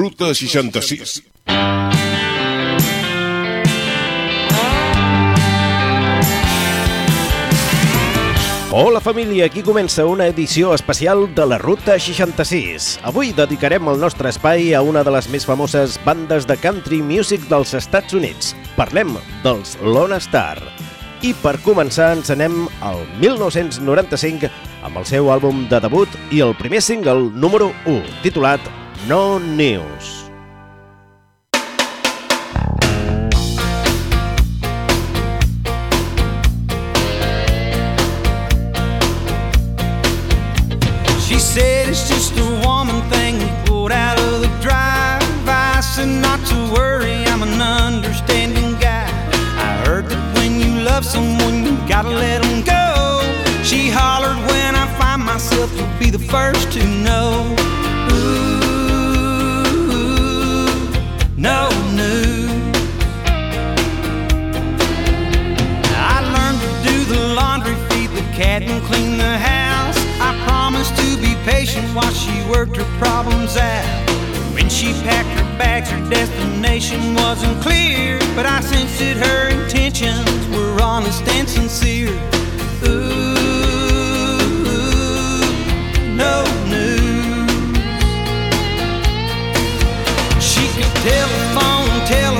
Ruta 66. Hola família, aquí comença una edició especial de la Ruta 66. Avui dedicarem el nostre espai a una de les més famoses bandes de country music dels Estats Units. Parlem dels Lone Star. I per començar ens anem al 1995 amb el seu àlbum de debut i el primer single número 1, titulat No News. She said it's just a woman thing out of the drive. I said not to worry, I'm an understanding guy. I heard that when you love someone, you gotta go. She hollered when I find myself, you'll be the first to know. Cat, and clean the house. I promised to be patient while she worked her problems out. When she packed her bags, her destination wasn't clear, but I sensed that her intentions were honest and sincere. Ooh, no news. She could telephone, tell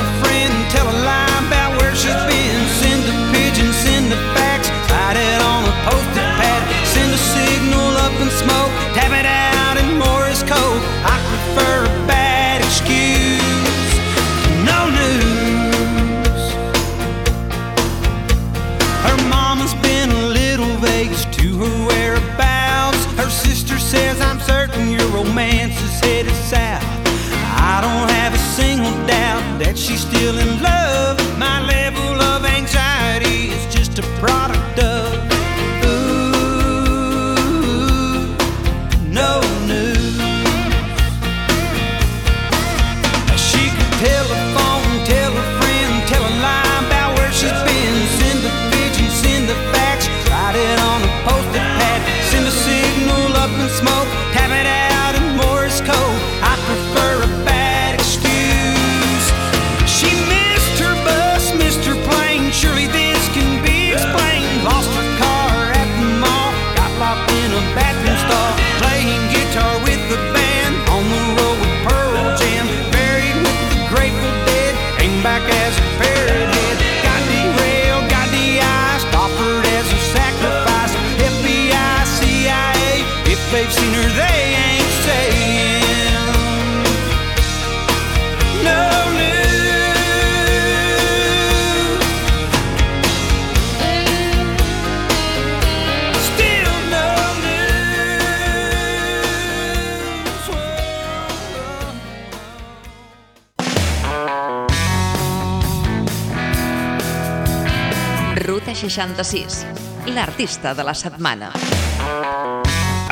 46, l'artista de la setmana.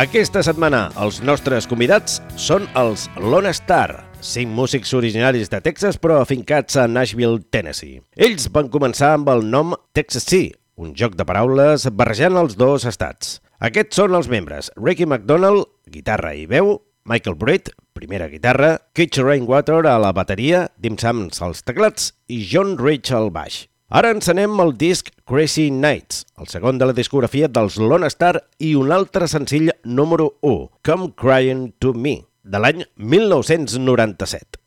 Aquesta setmana els nostres convidats són els Lone Star, cinc músics originaris de Texas però afincats a Nashville, Tennessee. Ells van començar amb el nom Texas Sea, un joc de paraules barrejant els dos estats. Aquests són els membres Ricky McDonald, guitarra i veu, Michael Britt, primera guitarra, Kitch Rainwater a la bateria, Dim Sams als teclats i John Rich al baix. Ara ens anem al disc Crazy Nights, el segon de la discografia dels Lone Star i un altre senzill número 1, Come Crying to Me, de l'any 1997.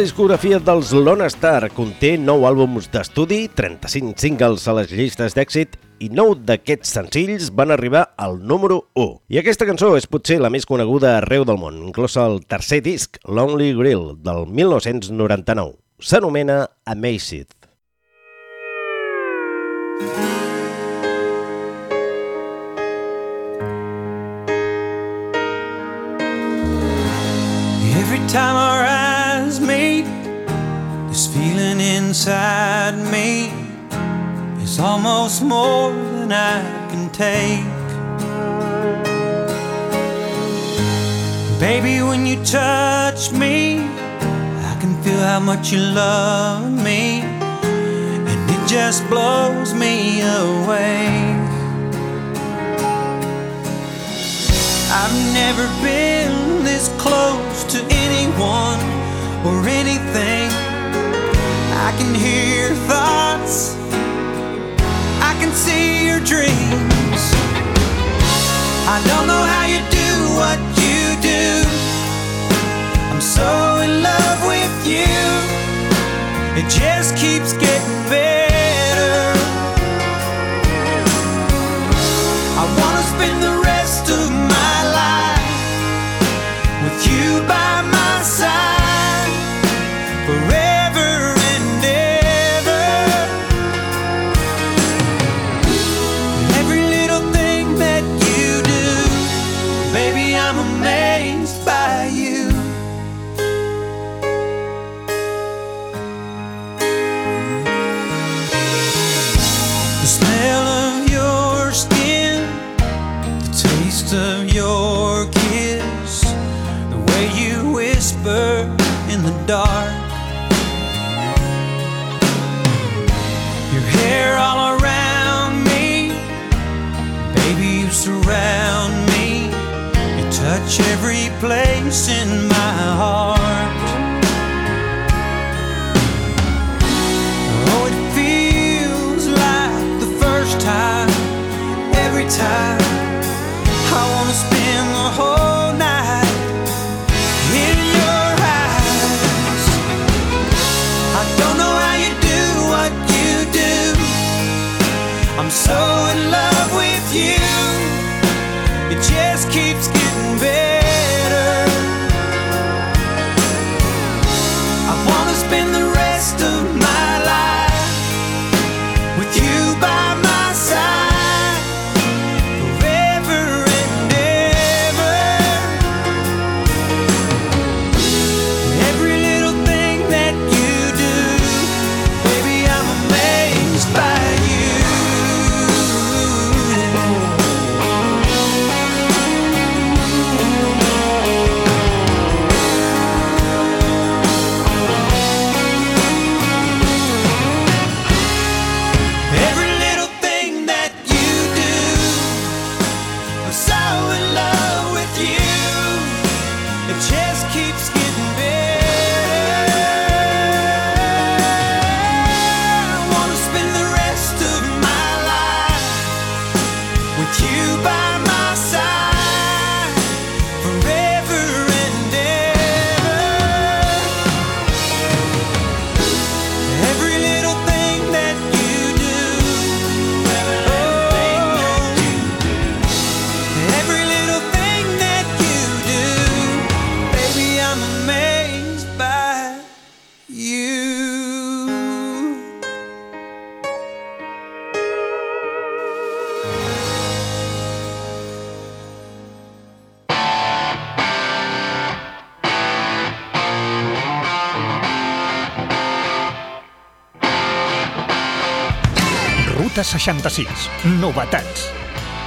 Discografia dels Lone Star conté 9 àlbums d'estudi, 35 singles a les llistes d'èxit i 9 d'aquests senzills van arribar al número 1. I aquesta cançó és potser la més coneguda arreu del món, inclòs el tercer disc, Lonely Grill, del 1999. S'anomena Amazed. Every time eyes meet, this feeling inside me is almost more than I can take. Baby, when you touch me, I can feel how much you love me, and it just blows me away. I've never been this close to anyone or anything. I can hear your thoughts, I can see your dreams. I don't know how you do what you do. I'm so in love with you, it just keeps getting better. 66. Novetats.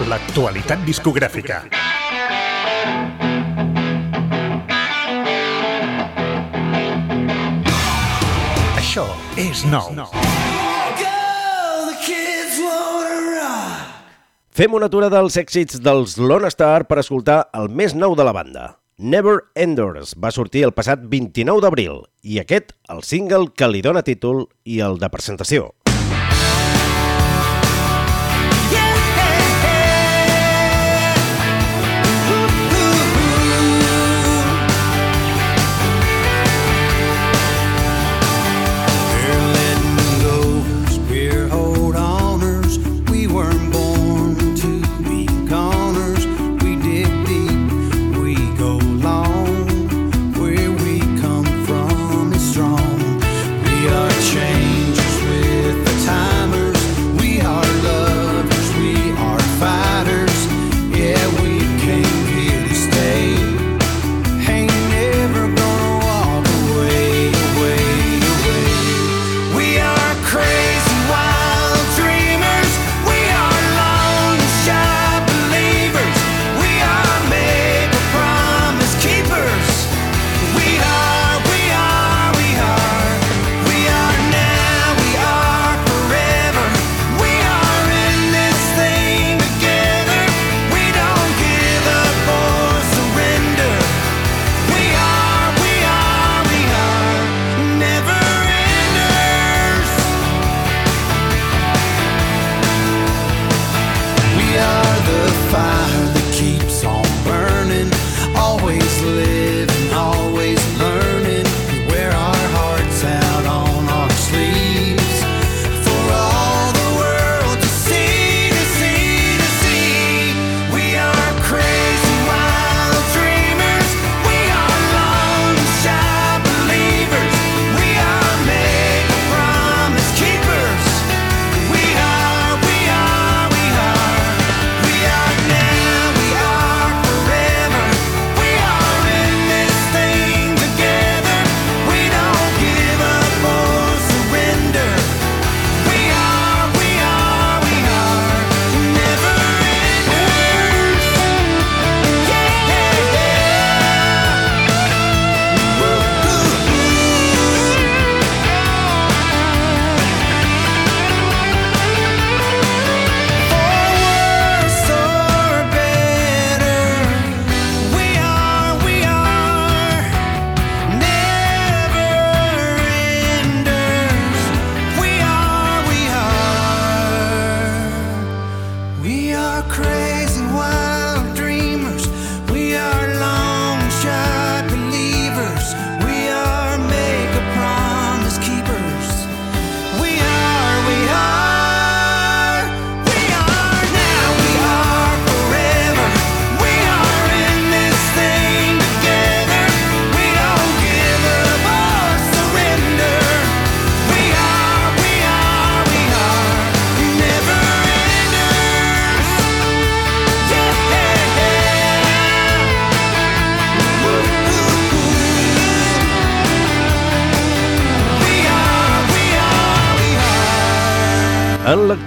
L'actualitat discogràfica. Això és nou. Girl, the kids wanna rock. Fem una aturada dels èxits dels Lone Star per escoltar el més nou de la banda. Never Enders va sortir el passat 29 d'abril i aquest, el single que li dóna títol i el de presentació.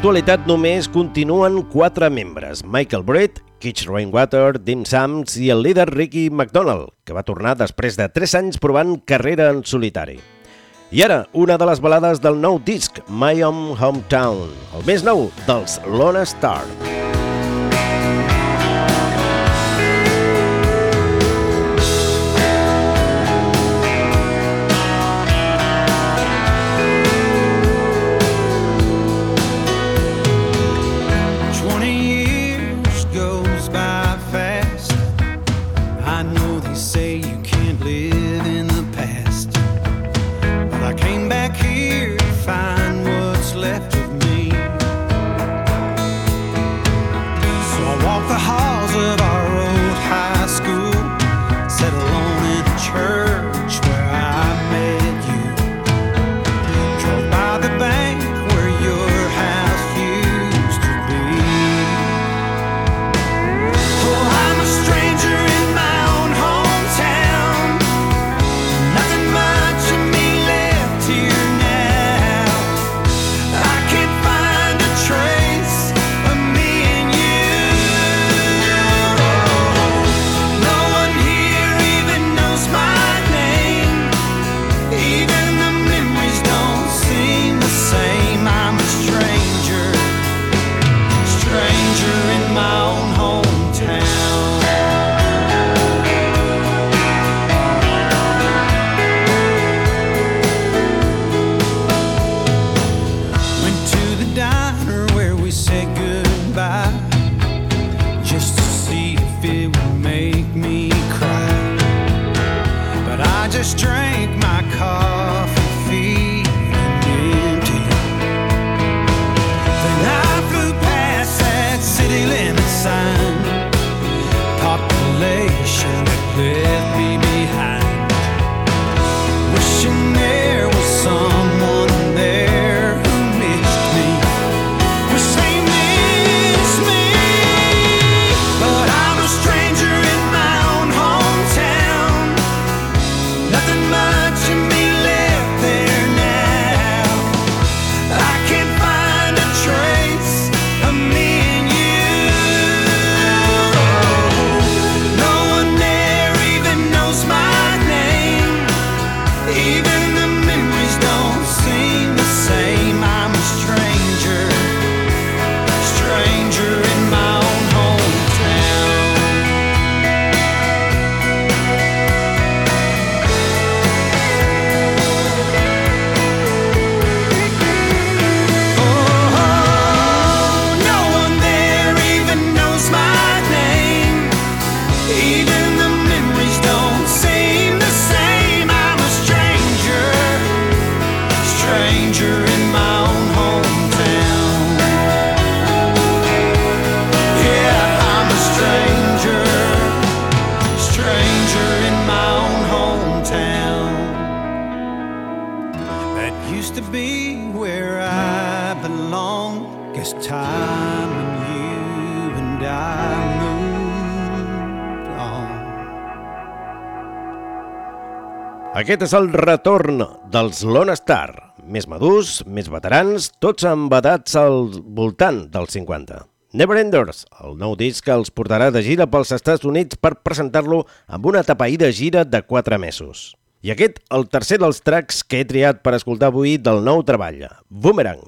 L'actualitat només continuen quatre membres, Michael Britt, Kitch Rainwater, Dim Sams i el líder Ricky McDonald, que va tornar després de 3 anys provant carrera en solitari. I ara, una de les balades del nou disc, My Own Hometown, el més nou dels Lona Star. Aquest és el retorn dels Lone Star, més madurs, més veterans, tots embadats al voltant dels 50. Neverenders, el nou disc els portarà de gira pels Estats Units per presentar-lo amb una tapaïda gira de 4 mesos. I aquest, el tercer dels tracks que he triat per escoltar avui del nou treball, Boomerang.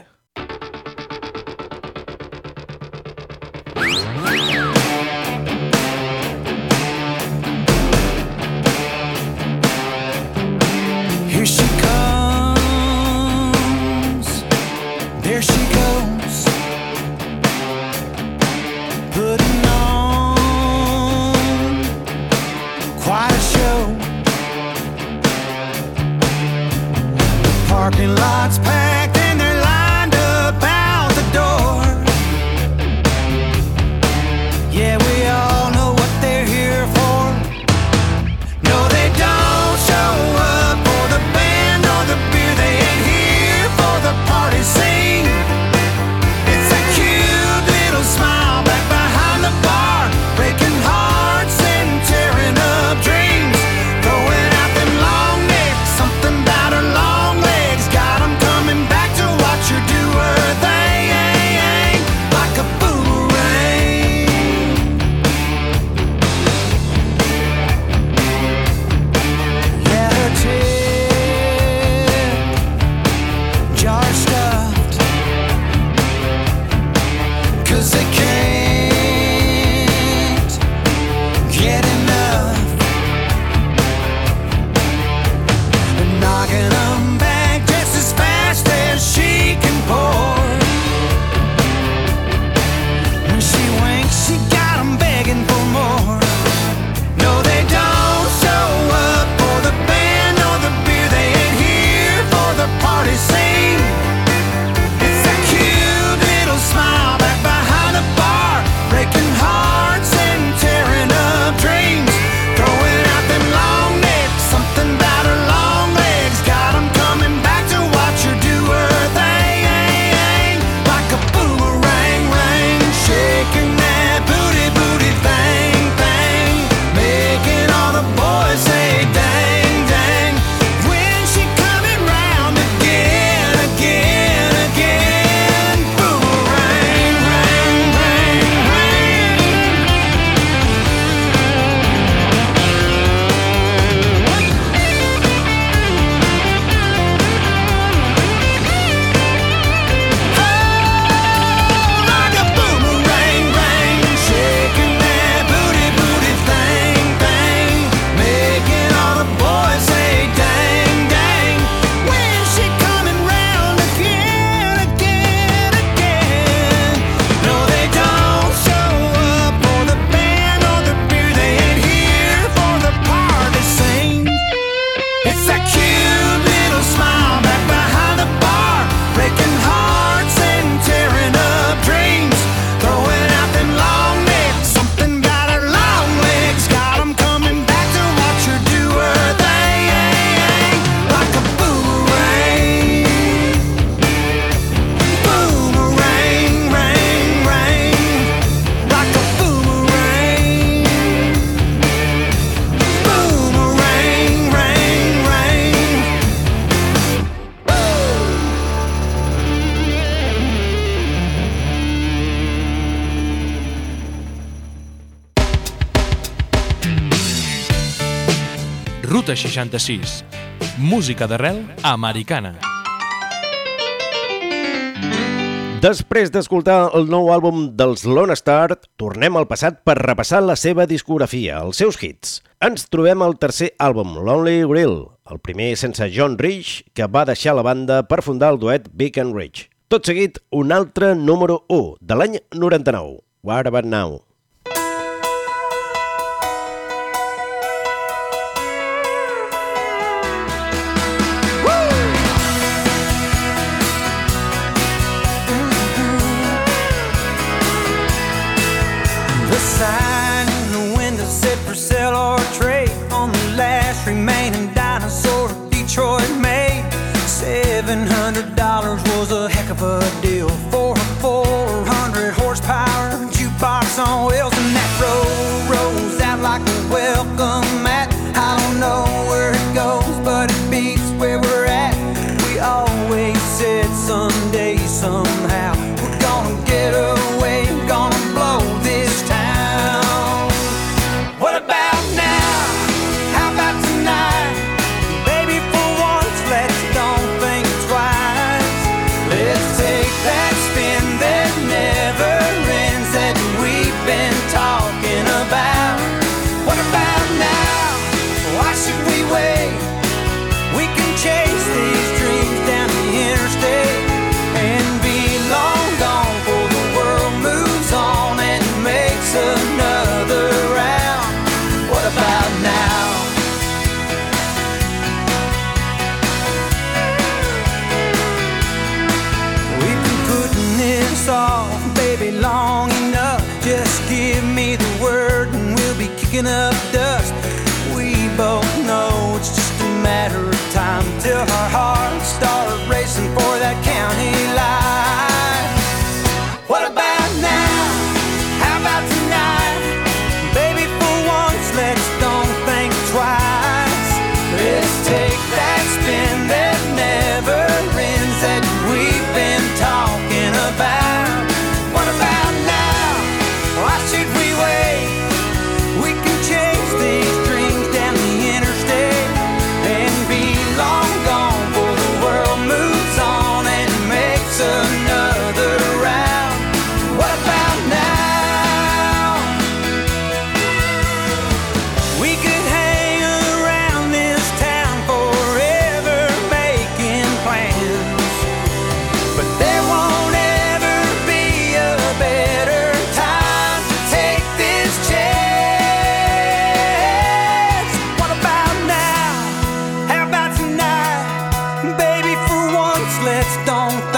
66. Música d'arrel americana. Després d'escoltar el nou àlbum dels Lone Star, tornem al passat per repassar la seva discografia, els seus hits. Ens trobem al tercer àlbum, Lonely Grill, el primer sense John Rich, que va deixar la banda per fundar el duet Big and Rich. Tot seguit, un altre número 1 de l'any 99, What About Now? side. bracelets don't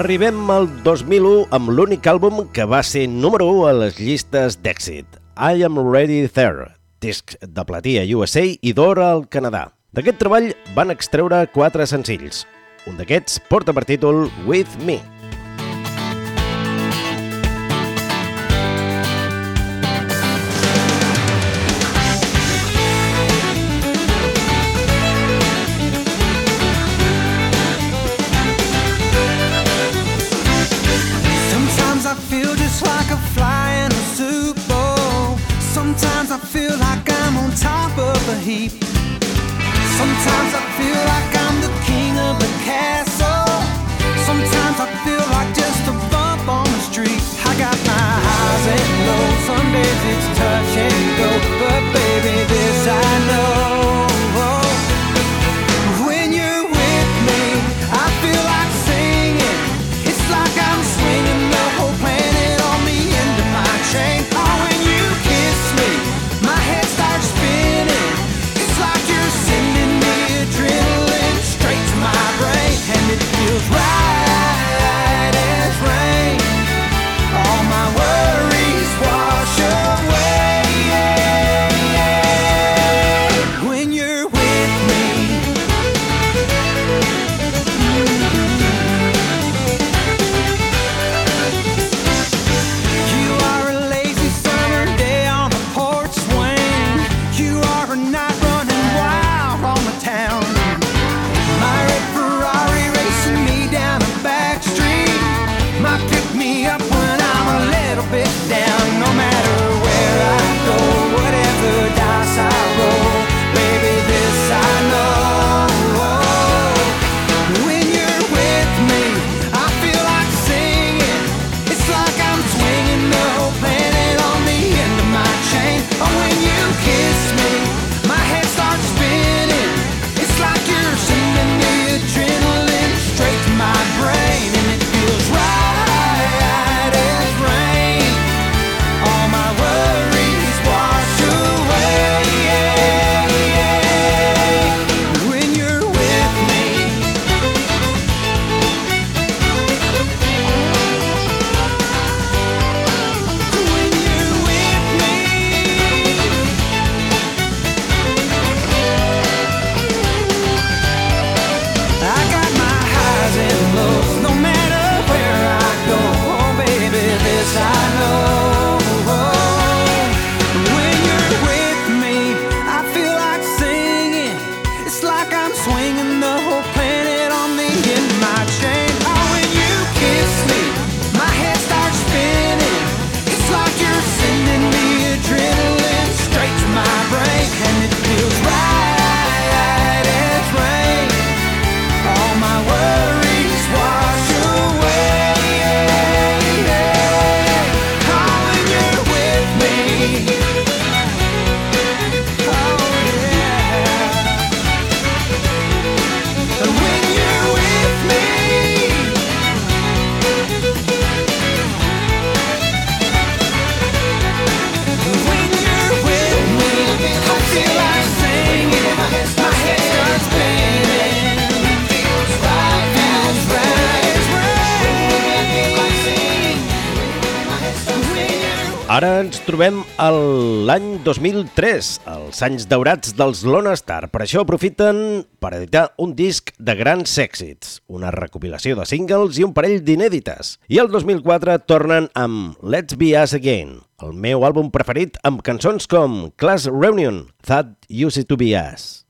Arribem al 2001 amb l'únic àlbum que va ser número 1 a les llistes d'èxit, I Am Ready There, disc de platí a USA i d'or al Canadà. D'aquest treball van extreure quatre senzills. Un d'aquests porta per títol With Me. 2003, els anys daurats dels Lone Star. Per això aprofiten per editar un disc de grans èxits, una recopilació de singles i un parell d'inèdites. I el 2004 tornen amb Let's Be Us Again, el meu àlbum preferit amb cançons com Class Reunion, That Used to Be Us.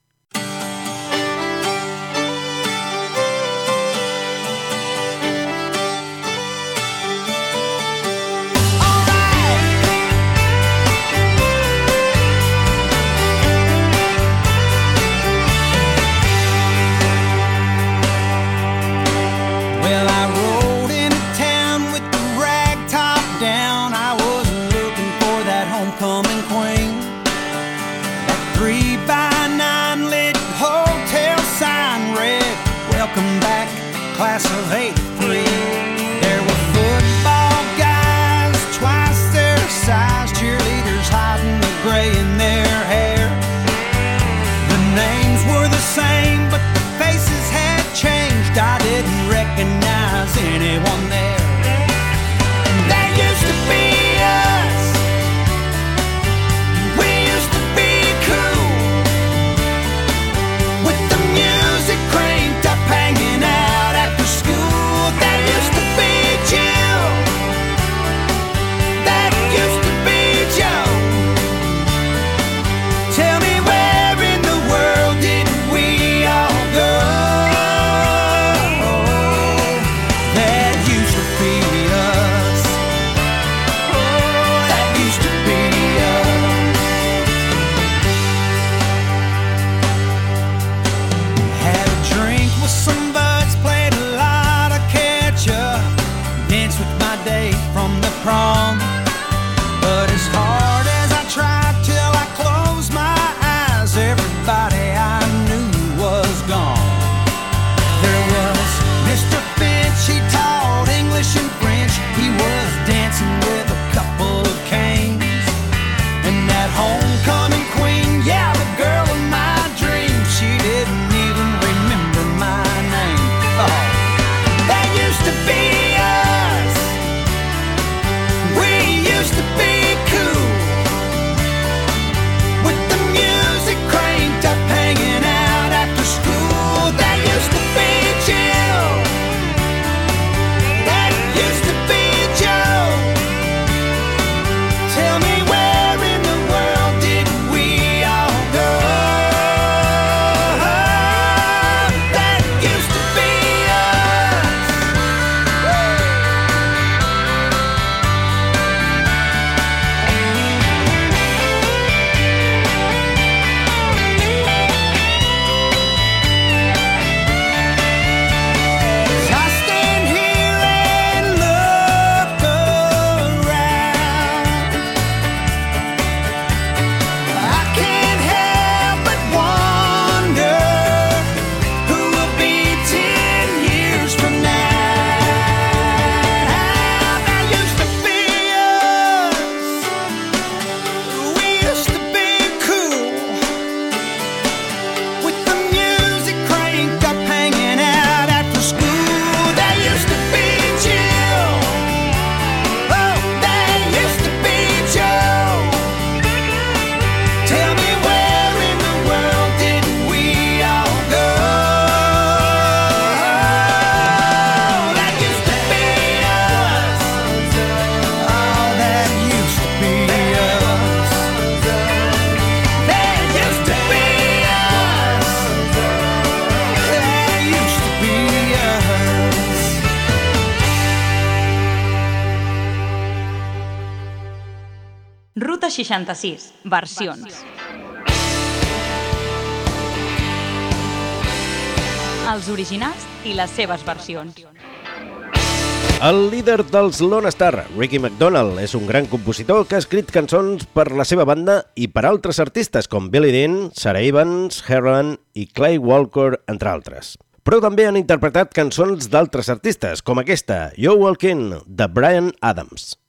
Ruta 66, versions. Els originals i les seves versions. El líder dels Lone Star, Ricky McDonald, és un gran compositor que ha escrit cançons per la seva banda i per altres artistes com Billy Dean, Sarah Evans, Herman i Clay Walker, entre altres. Però també han interpretat cançons d'altres artistes, com aquesta, Yo Walking, de Brian Adams.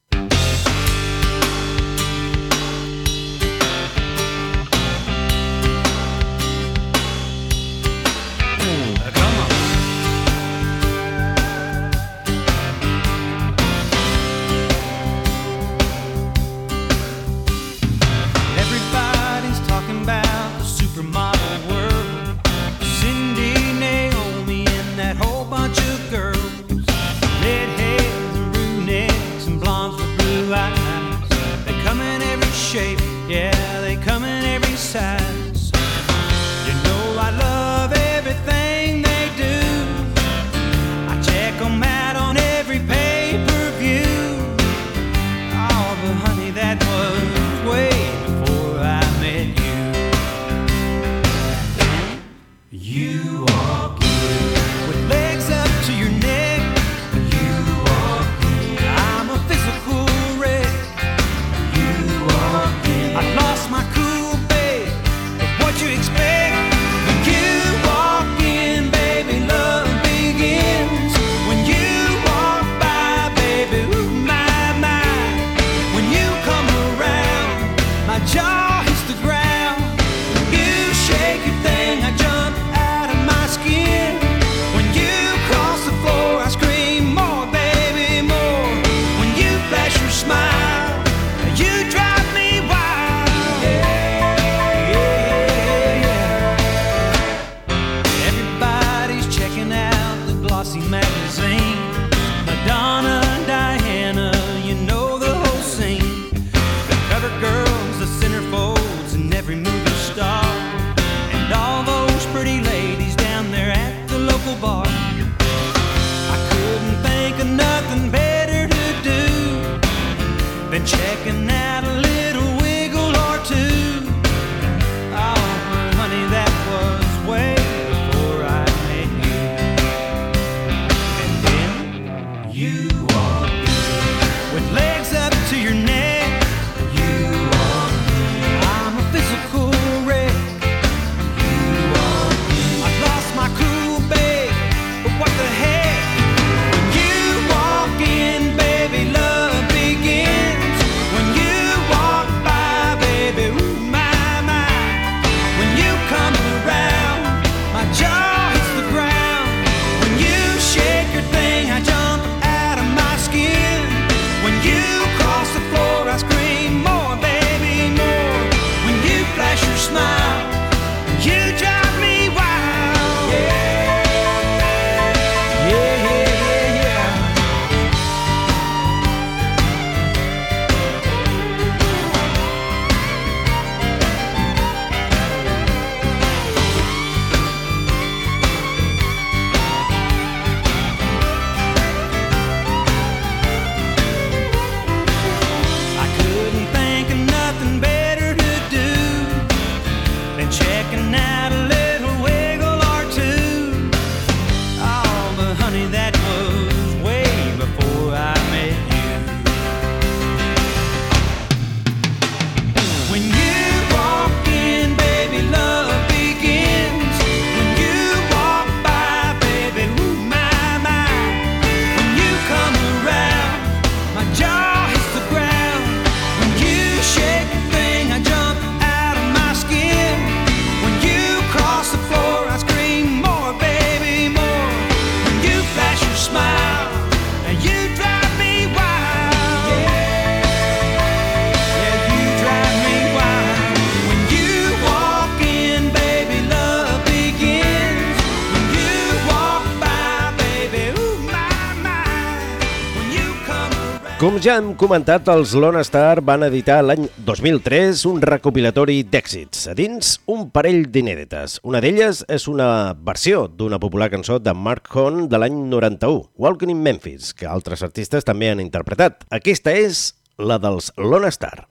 ja hem comentat, els Lone Star van editar l'any 2003 un recopilatori d'èxits, a dins un parell d'inèdites. Una d'elles és una versió d'una popular cançó de Mark Cohn de l'any 91, Walking in Memphis, que altres artistes també han interpretat. Aquesta és la dels Lone Star.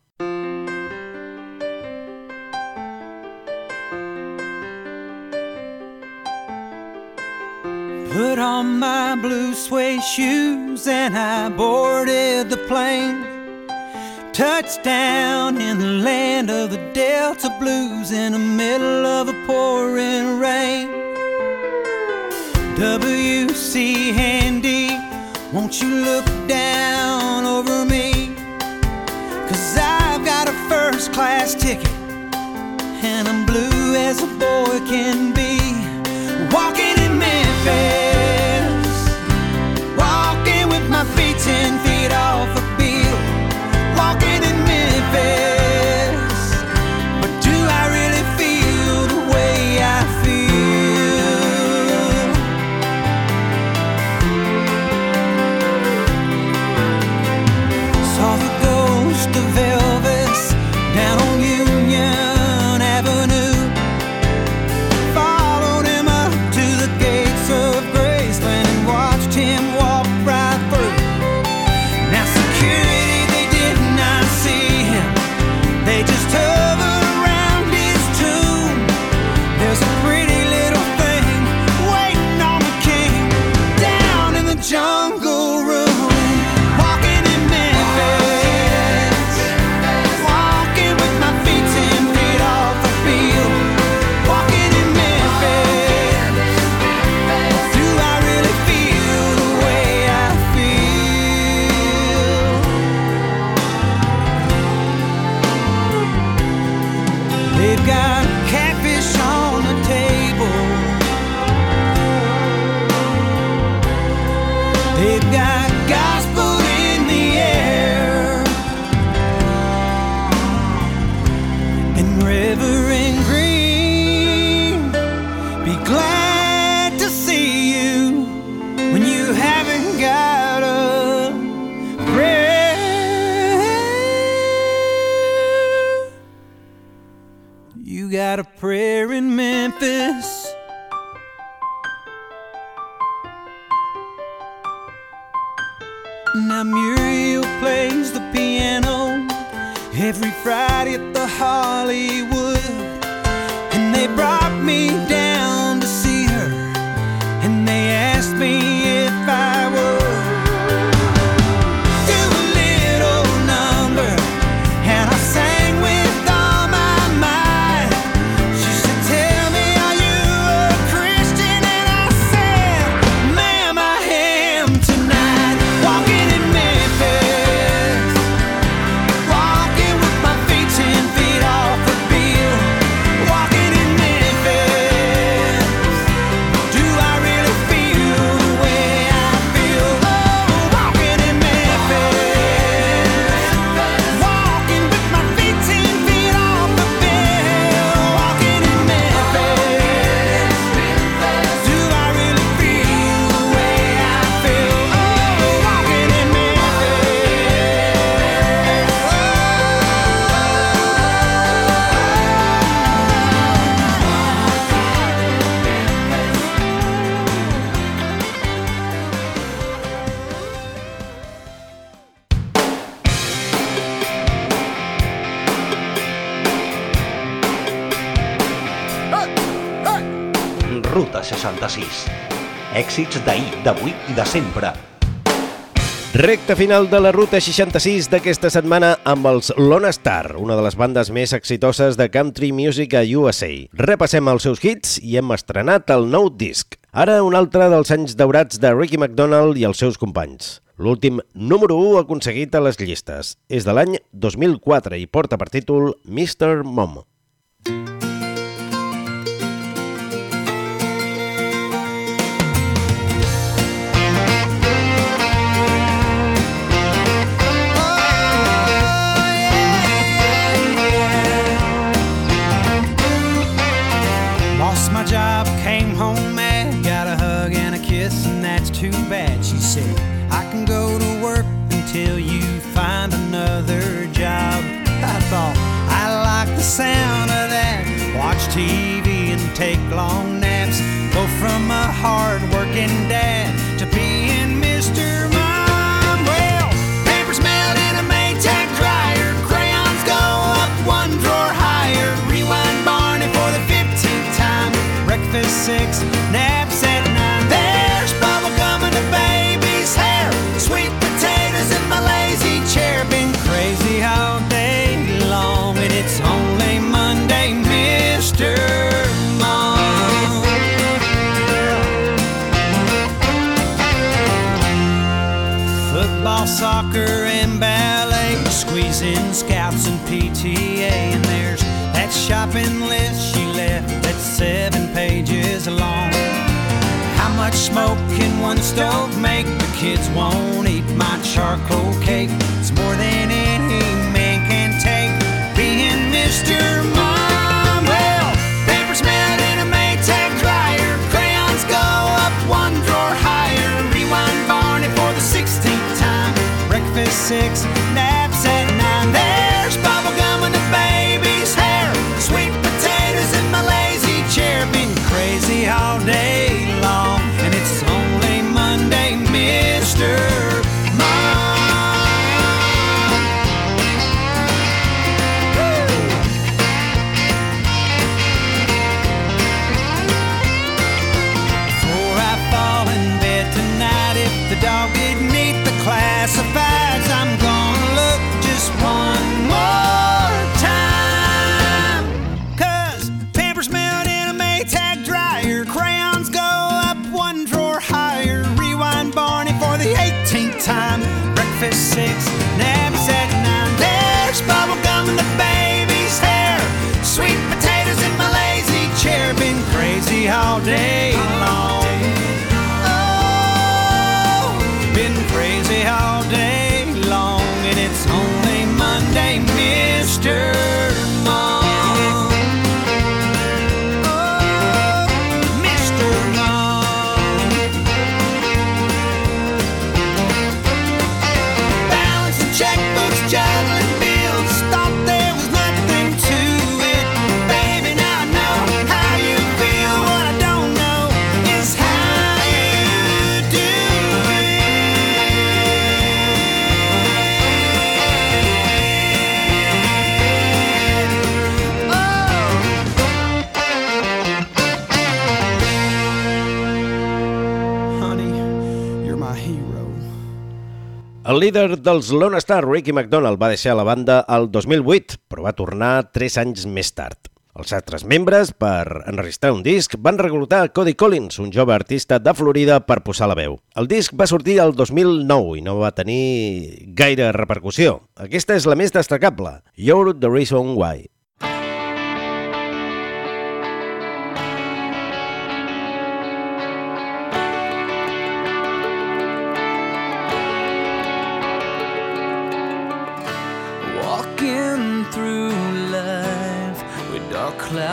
Put on my blue suede shoes and I boarded the plane. Touchdown in the land of the Delta Blues in the middle of a pouring rain. WC Handy, won't you look down over me? Cause I've got a first class ticket and I'm blue as a boy can be. Walking Walking with my feet ten feet off a bill. Walking in Memphis. They've got gospel in the air and Reverend Green. Be glad to see you when you haven't got a prayer. You got a prayer in Memphis. Ruta 66. Èxits d'ahir, d'avui i de sempre. Recte final de la Ruta 66 d'aquesta setmana amb els Lone Star, una de les bandes més exitoses de country music a USA. Repassem els seus hits i hem estrenat el nou disc. Ara un altre dels anys daurats de Ricky McDonald i els seus companys. L'últim número 1 aconseguit a les llistes. És de l'any 2004 i porta per títol Mr. Mom. Too bad. She said, I can go to work until you find another job. I thought, I like the sound of that. Watch TV and take long naps. Go from a hard working dad to being Mr. Mom. Well, papers mailed in a Maytag dryer, crayons go up one drawer higher. Rewind Barney for the 15th time. Breakfast six, naps Football, soccer, and ballet, squeezing scouts and PTA. And there's that shopping list she left that's seven pages long. How much smoke can one stove make? The kids won't eat my charcoal cake. It's more than any man can take. Being Mr. Mom, six. Now líder dels Lone Star, Ricky McDonald, va deixar la banda el 2008, però va tornar 3 anys més tard. Els altres membres, per enregistrar un disc, van reclutar Cody Collins, un jove artista de Florida, per posar la veu. El disc va sortir el 2009 i no va tenir gaire repercussió. Aquesta és la més destacable, You're the Reason Why.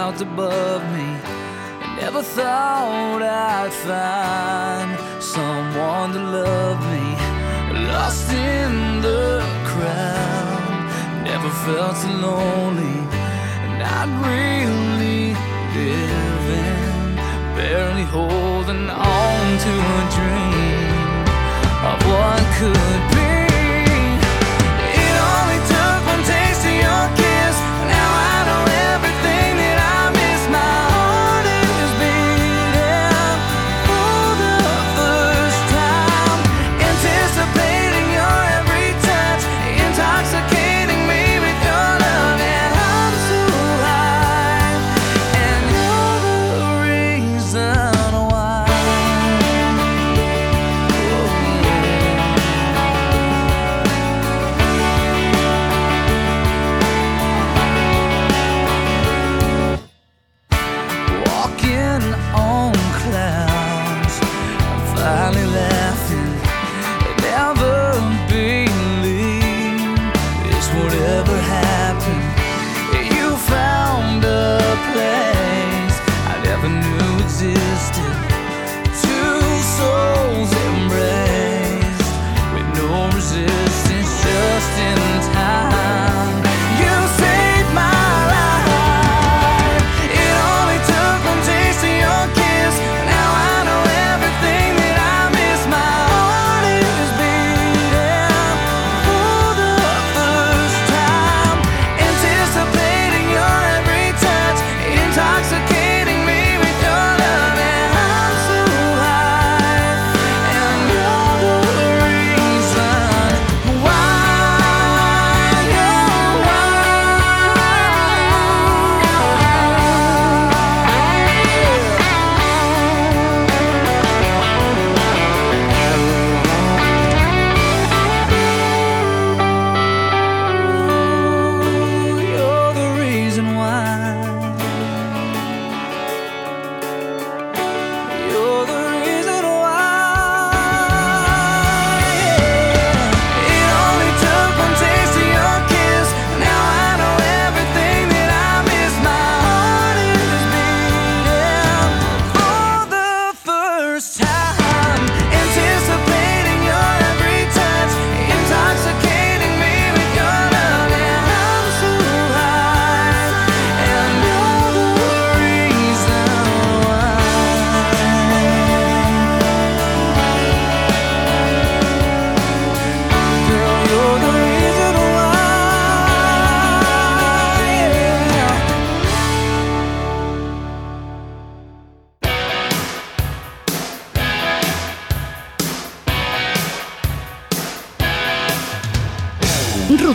Clouds above me. I never thought I'd find someone to love me. Lost in the crowd, never felt so lonely. Not really living, barely holding on to a dream of what could be.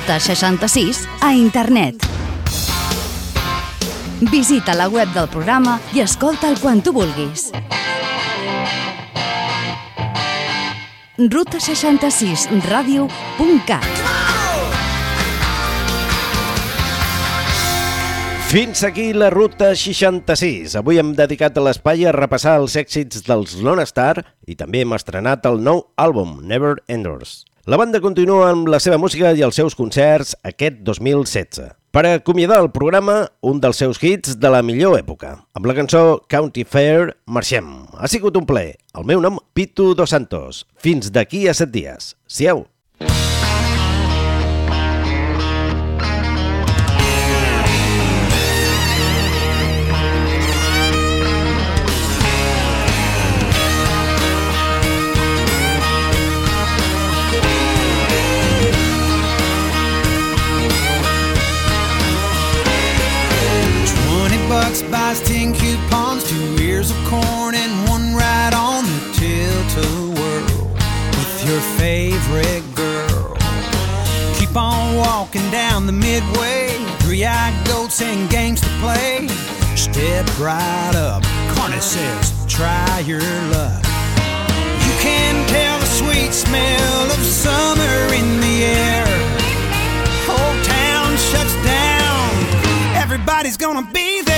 Ruta 66 a internet. Visita la web del programa i escolta'l quan tu vulguis. ruta66radio.cat Fins aquí la ruta 66. Avui hem dedicat l'espai a repassar els èxits dels Lone Star i també hem estrenat el nou àlbum, Never Enders. La banda continua amb la seva música i els seus concerts aquest 2016. Per acomiadar el programa, un dels seus hits de la millor època. Amb la cançó County Fair, marxem. Ha sigut un ple. El meu nom, Pitu Dos Santos. Fins d'aquí a set dies. Siau! Twenty walking down the midway. Three eyed goats and games to play. Step right up. Carney says, try your luck. You can tell the sweet smell of summer in the air. Whole town shuts down. Everybody's gonna be there.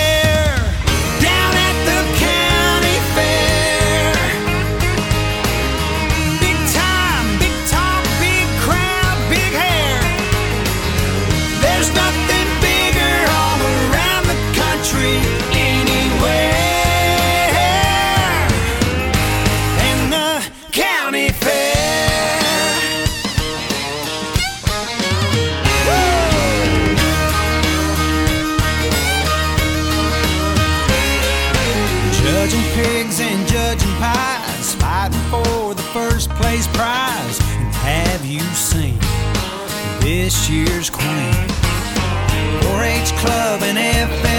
this year's queen. 4 H Club and FM.